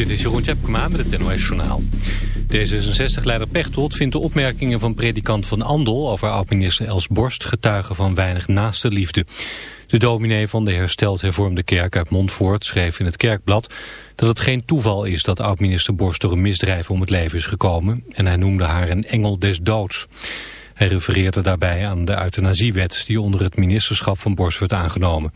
Dit is Jeroen Tjepkema met het NOS Journaal. D66-leider Pechtold vindt de opmerkingen van predikant Van Andel... over oud-minister Els Borst getuigen van weinig naaste liefde. De dominee van de hersteld hervormde kerk uit Montfort schreef in het kerkblad... dat het geen toeval is dat oud-minister Borst door een misdrijf om het leven is gekomen... en hij noemde haar een engel des doods. Hij refereerde daarbij aan de euthanasiewet... die onder het ministerschap van Borst werd aangenomen...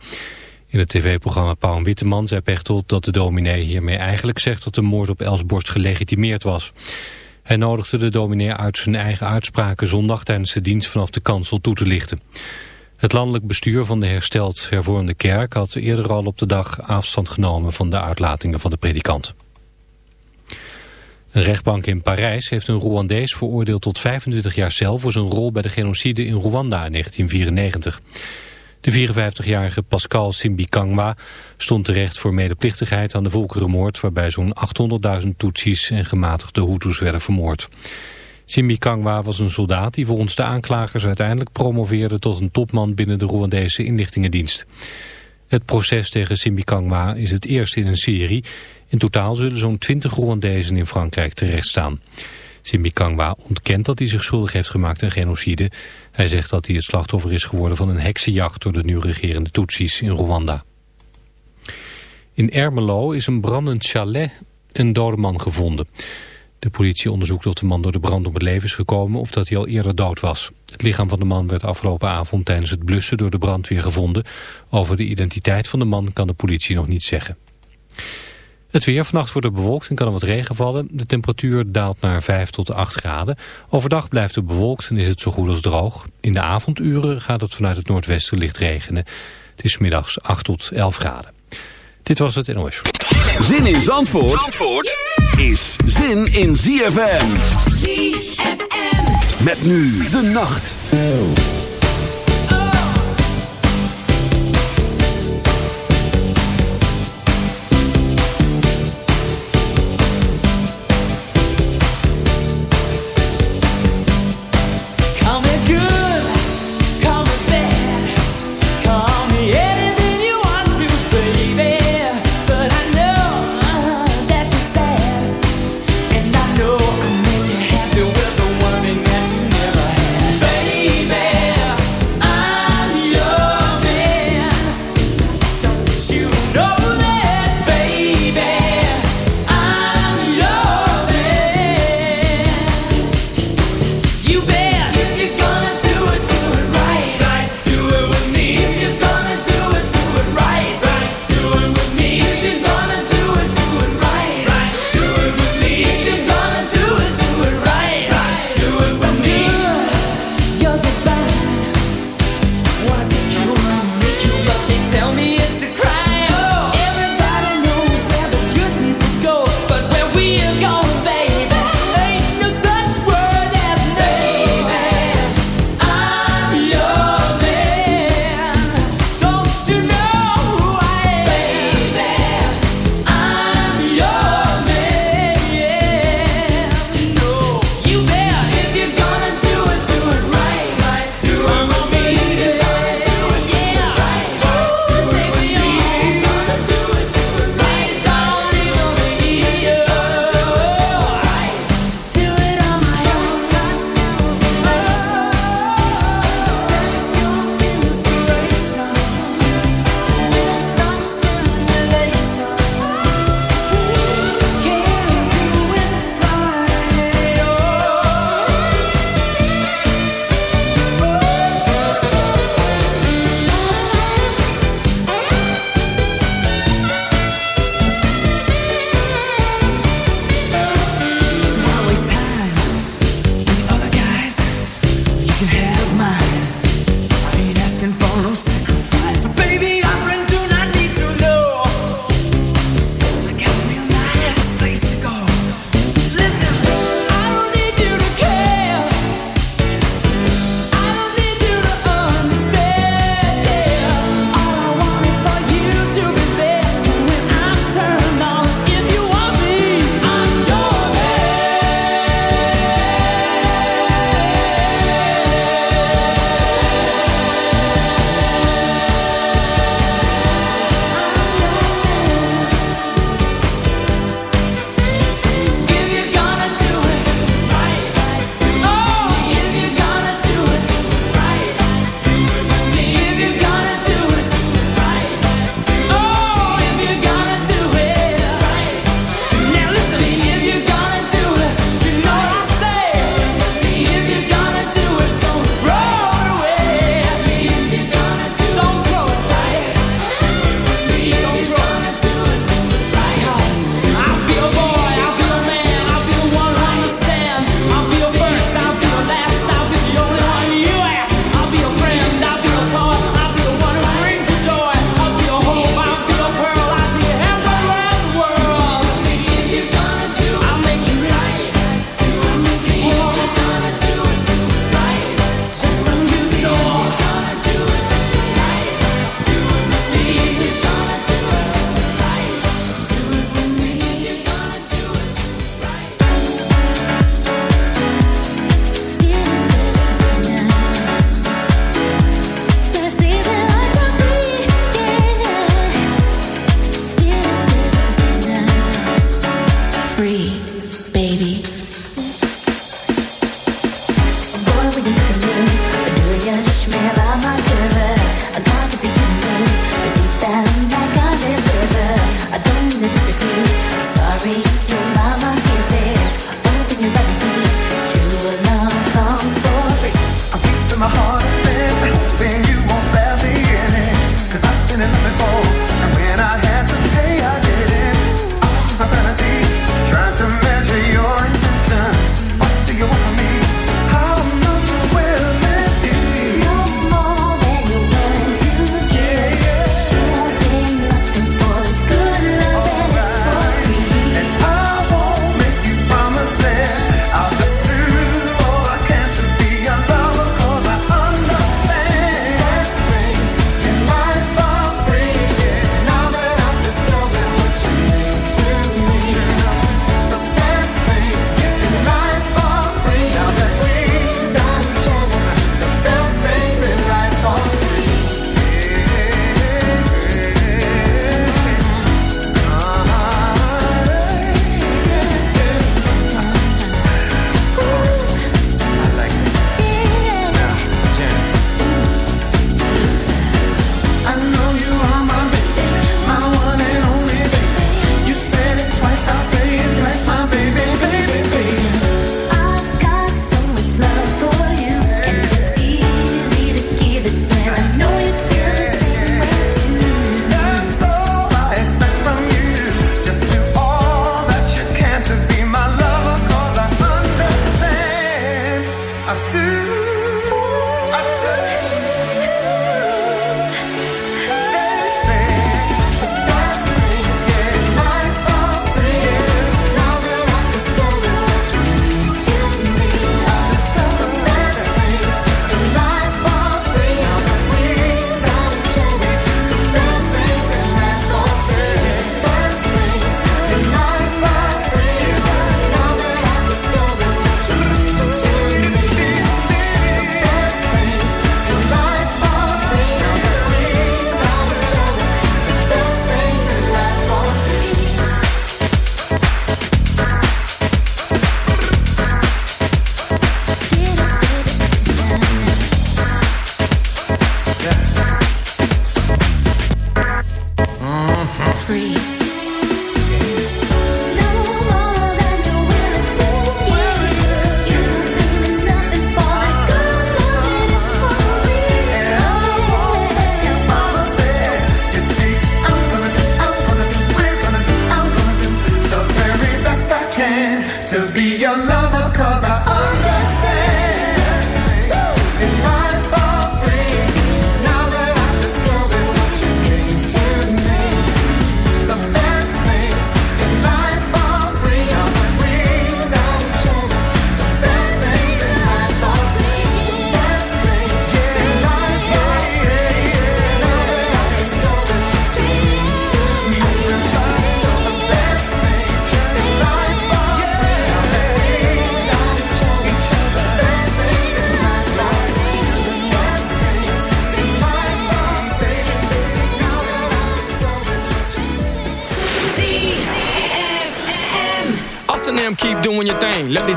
In het tv-programma Pauw Witteman zei Pechtold dat de dominee hiermee eigenlijk zegt dat de moord op Elsborst gelegitimeerd was. Hij nodigde de dominee uit zijn eigen uitspraken zondag tijdens de dienst vanaf de kansel toe te lichten. Het landelijk bestuur van de hersteld hervormde kerk had eerder al op de dag afstand genomen van de uitlatingen van de predikant. Een rechtbank in Parijs heeft een Rwandees veroordeeld tot 25 jaar cel voor zijn rol bij de genocide in Rwanda in 1994. De 54-jarige Pascal Simbikangwa stond terecht voor medeplichtigheid aan de volkerenmoord... waarbij zo'n 800.000 Tutsis en gematigde Hutus werden vermoord. Simbikangwa was een soldaat die volgens de aanklagers uiteindelijk promoveerde... tot een topman binnen de Rwandese inlichtingendienst. Het proces tegen Simbikangwa is het eerste in een serie. In totaal zullen zo'n 20 Rwandezen in Frankrijk terechtstaan. Simbikangwa ontkent dat hij zich schuldig heeft gemaakt aan genocide. Hij zegt dat hij het slachtoffer is geworden van een heksenjacht door de nu regerende Tutsis in Rwanda. In Ermelo is een brandend chalet een dode man gevonden. De politie onderzoekt of de man door de brand om het leven is gekomen of dat hij al eerder dood was. Het lichaam van de man werd afgelopen avond tijdens het blussen door de brandweer gevonden. Over de identiteit van de man kan de politie nog niet zeggen. Het weer vannacht wordt er bewolkt en kan er wat regen vallen. De temperatuur daalt naar 5 tot 8 graden. Overdag blijft het bewolkt en is het zo goed als droog. In de avonduren gaat het vanuit het noordwesten licht regenen. Het is middags 8 tot 11 graden. Dit was het NOS. Zin in Zandvoort, Zandvoort is zin in ZFM. ZFM. Met nu de nacht.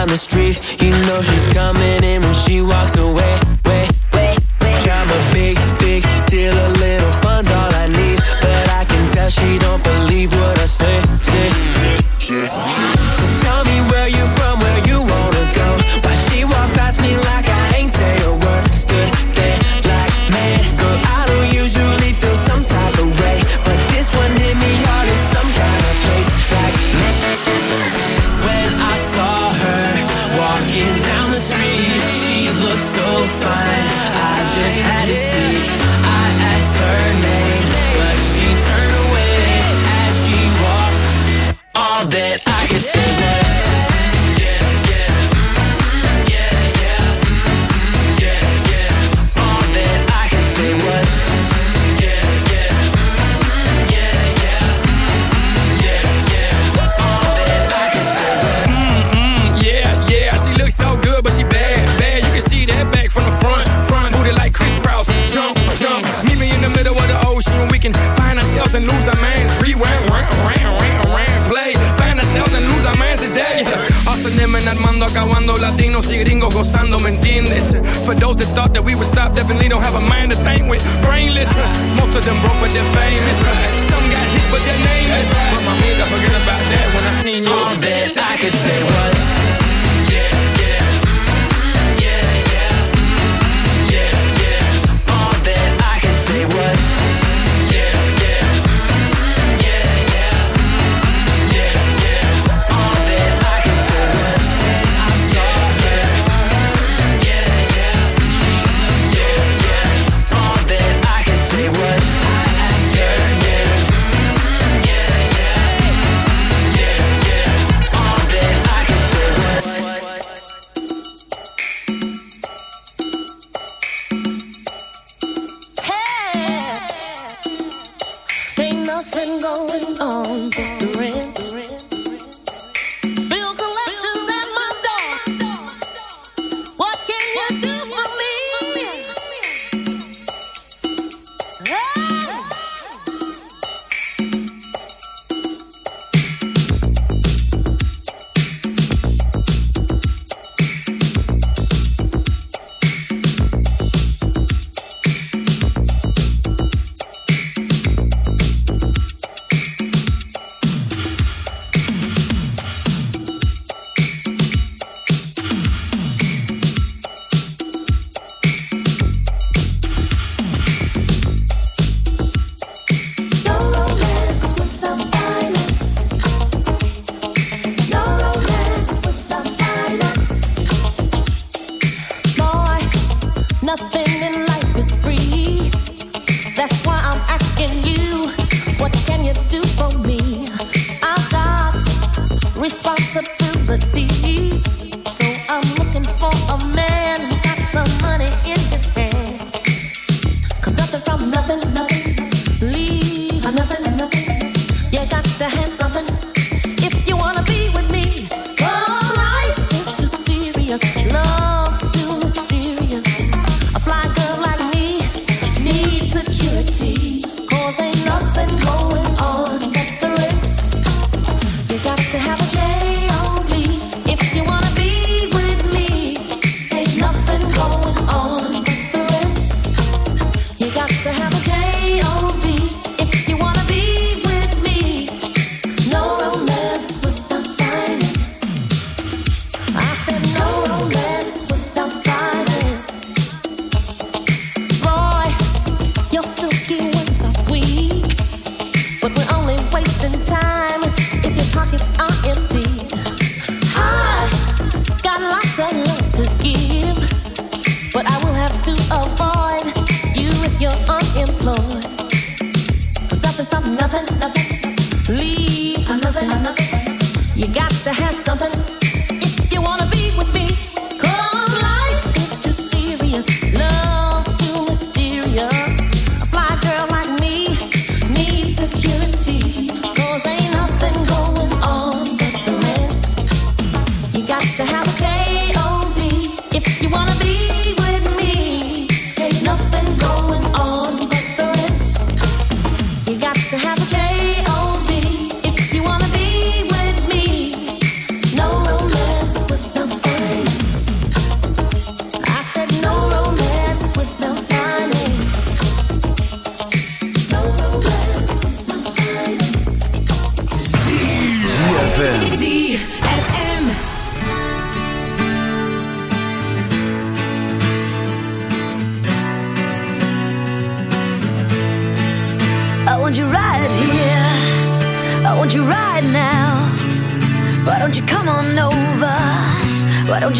down the street. You know she's coming in when she walks away. Gozando, ¿me entiendes? For those that thought that we would stop, definitely don't have a mind to think with. Brainless, most of them broke but they're famous. Some got hits but they're nameless. But my amiga, forget about that when I seen you. All that I could say was.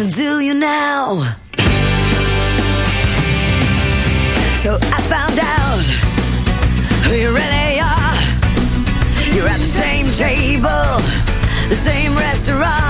I wanna do you now. So I found out who you really are. You're at the same table, the same restaurant.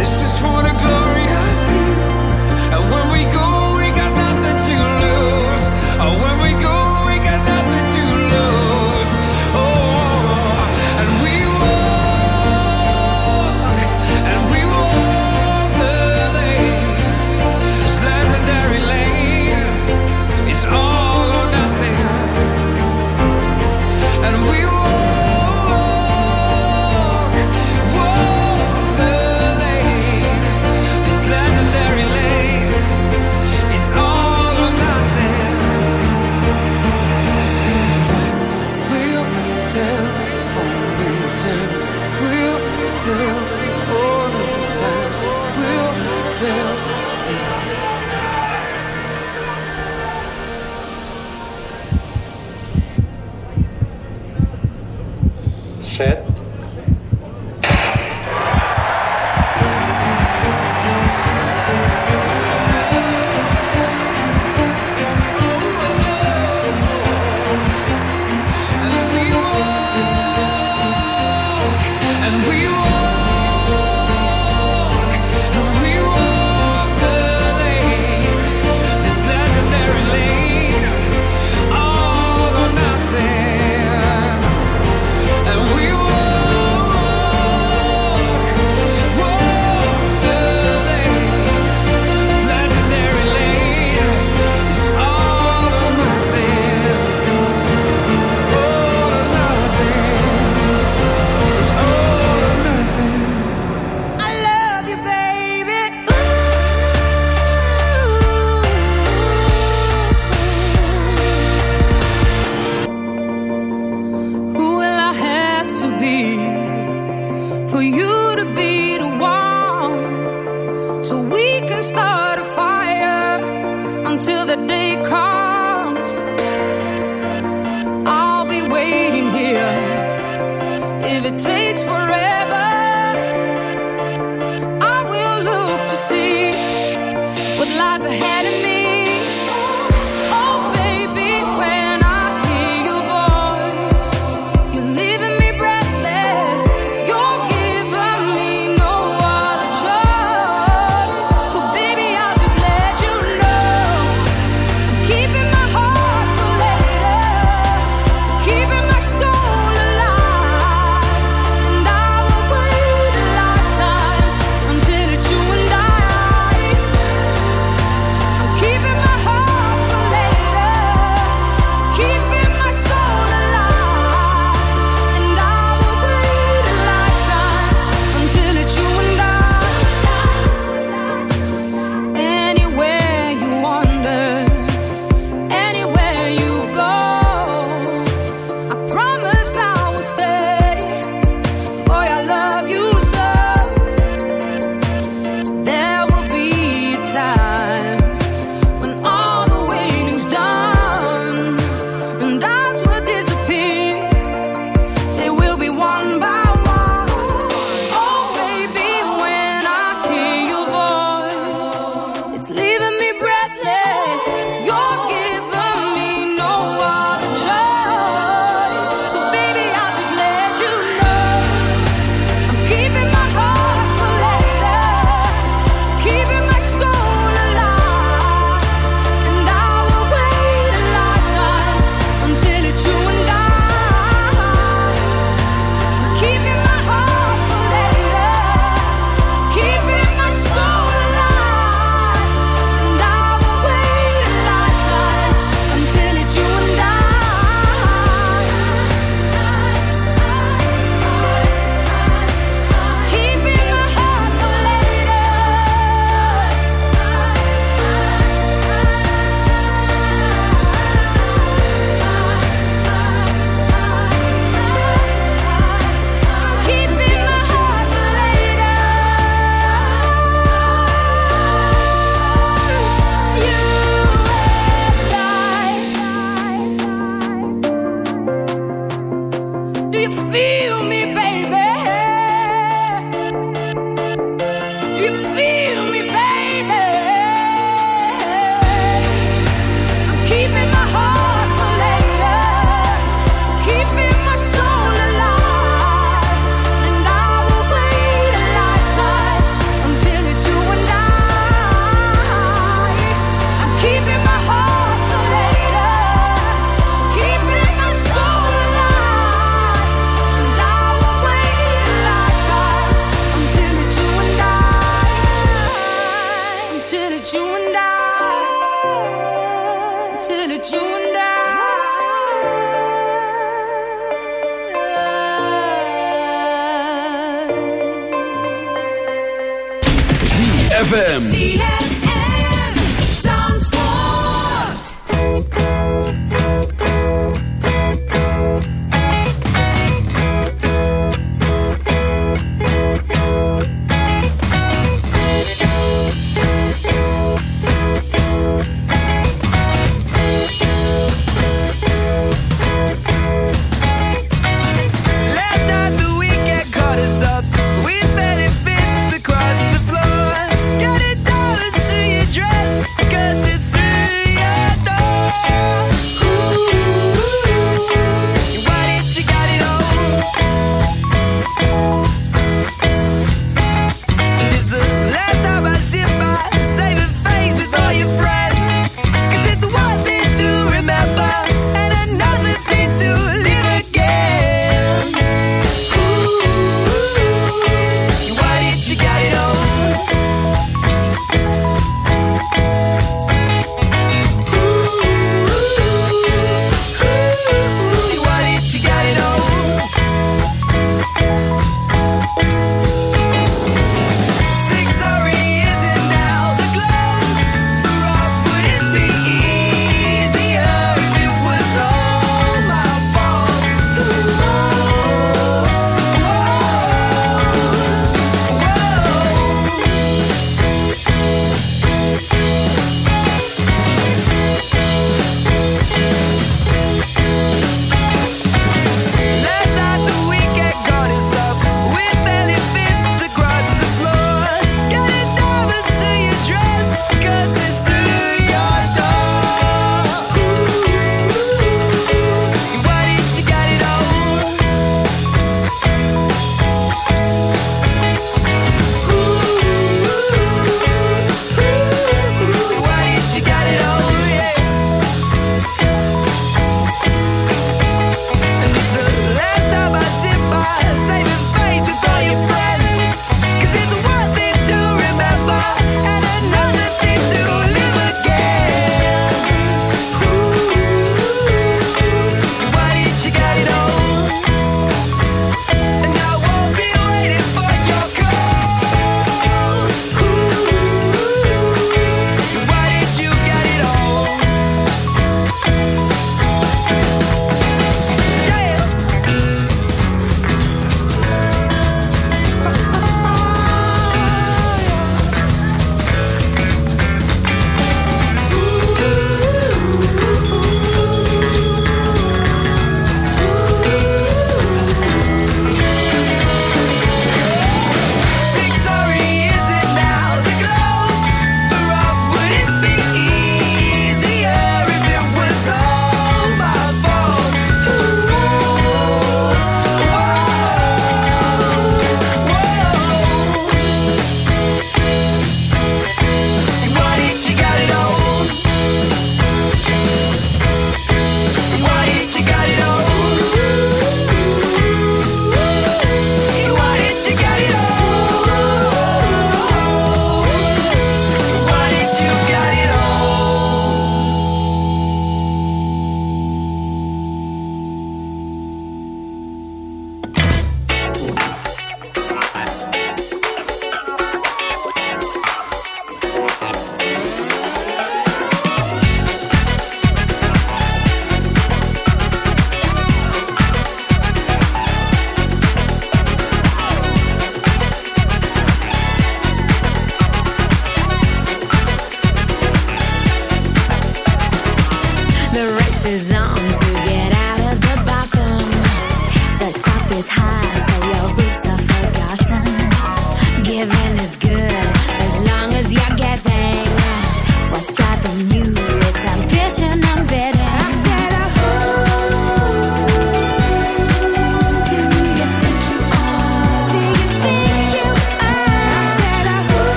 This is for the glory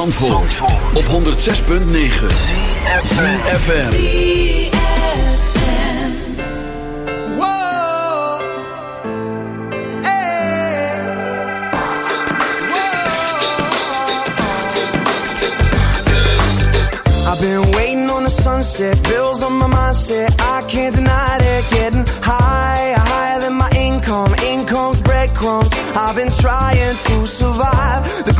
van Zandvoort, op 106.9 CFFM I've been waiting on the sunset, bills on my mindset. I can't deny it, getting higher, higher than my income. Income's breadcrumbs. I've been trying to survive. The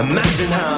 Imagine how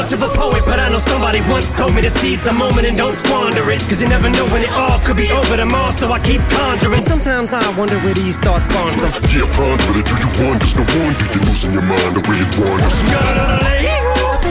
much of a poet, but I know somebody once told me to seize the moment and don't squander it. Cause you never know when it all could be over tomorrow, so I keep conjuring. Sometimes I wonder where these thoughts spawn from. Yeah, ponder it, do you wonder? No wonder you're losing your mind the way it wanders.